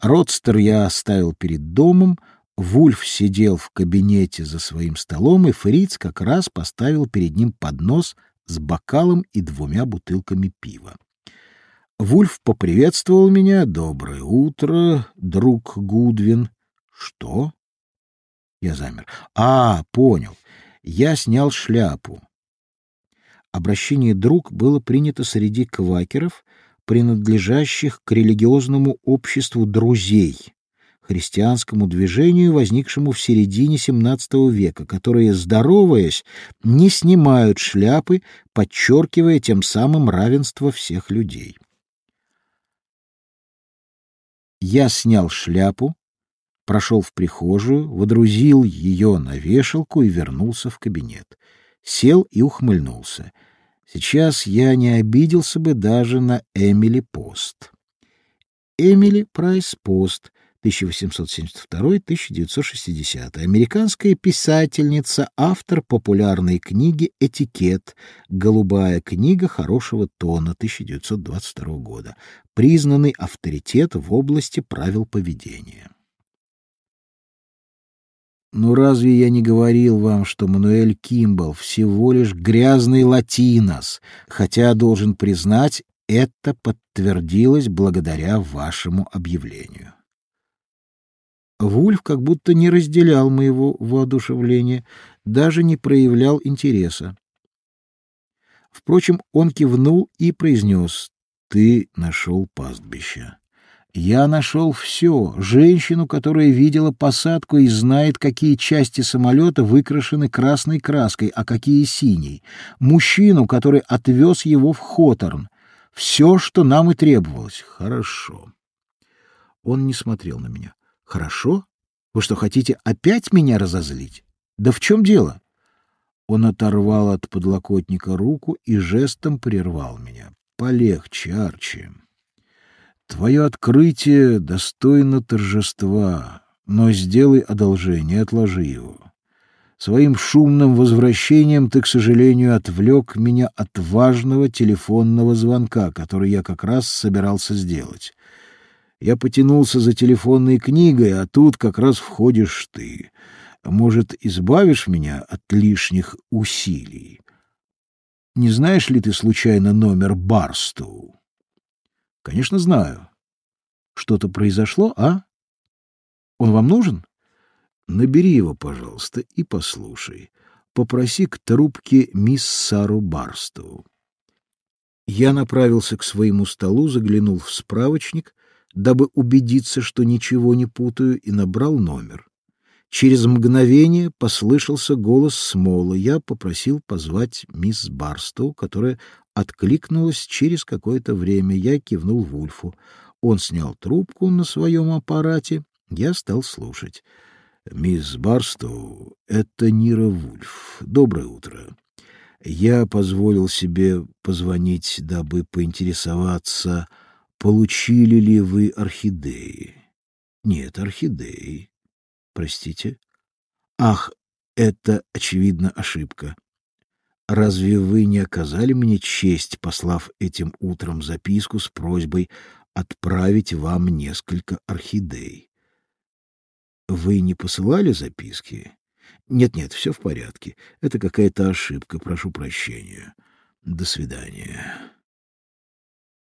Родстер я оставил перед домом, Вульф сидел в кабинете за своим столом, и Фриц как раз поставил перед ним поднос с бокалом и двумя бутылками пива. Вульф поприветствовал меня. «Доброе утро, друг Гудвин». «Что?» Я замер. «А, понял. Я снял шляпу». Обращение «друг» было принято среди квакеров, принадлежащих к религиозному обществу друзей, христианскому движению, возникшему в середине XVII века, которые, здороваясь, не снимают шляпы, подчеркивая тем самым равенство всех людей. Я снял шляпу, прошел в прихожую, водрузил ее на вешалку и вернулся в кабинет. Сел и ухмыльнулся. Сейчас я не обиделся бы даже на Эмили Пост. Эмили Прайс Пост, 1872-1960, американская писательница, автор популярной книги «Этикет», «Голубая книга хорошего тона» 1922 года, признанный авторитет в области правил поведения. Ну разве я не говорил вам, что Мануэль Кимбл всего лишь грязный латинос, хотя, должен признать, это подтвердилось благодаря вашему объявлению? Вульф как будто не разделял моего воодушевления, даже не проявлял интереса. Впрочем, он кивнул и произнес, «Ты нашел пастбище». Я нашел все. Женщину, которая видела посадку и знает, какие части самолета выкрашены красной краской, а какие синей. Мужчину, который отвез его в Хоторн. Все, что нам и требовалось. Хорошо. Он не смотрел на меня. Хорошо? Вы что, хотите опять меня разозлить? Да в чем дело? Он оторвал от подлокотника руку и жестом прервал меня. Полегче, Арчи. Твое открытие достойно торжества, но сделай одолжение, отложи его. Своим шумным возвращением ты, к сожалению, отвлек меня от важного телефонного звонка, который я как раз собирался сделать. Я потянулся за телефонной книгой, а тут как раз входишь ты. Может, избавишь меня от лишних усилий? Не знаешь ли ты случайно номер Барстоу? Конечно, знаю. Что-то произошло, а? Он вам нужен? Набери его, пожалуйста, и послушай. Попроси к трубке мисс Сару Барстоу. Я направился к своему столу, заглянул в справочник дабы убедиться, что ничего не путаю, и набрал номер. Через мгновение послышался голос Смола. Я попросил позвать мисс Барстоу, которая откликнулась через какое-то время. Я кивнул Вульфу. Он снял трубку на своем аппарате. Я стал слушать. «Мисс Барстоу, это Нира Вульф. Доброе утро. Я позволил себе позвонить, дабы поинтересоваться, Получили ли вы орхидеи? Нет, орхидеи. Простите. Ах, это, очевидно, ошибка. Разве вы не оказали мне честь, послав этим утром записку с просьбой отправить вам несколько орхидей? Вы не посылали записки? Нет-нет, все в порядке. Это какая-то ошибка, прошу прощения. До свидания.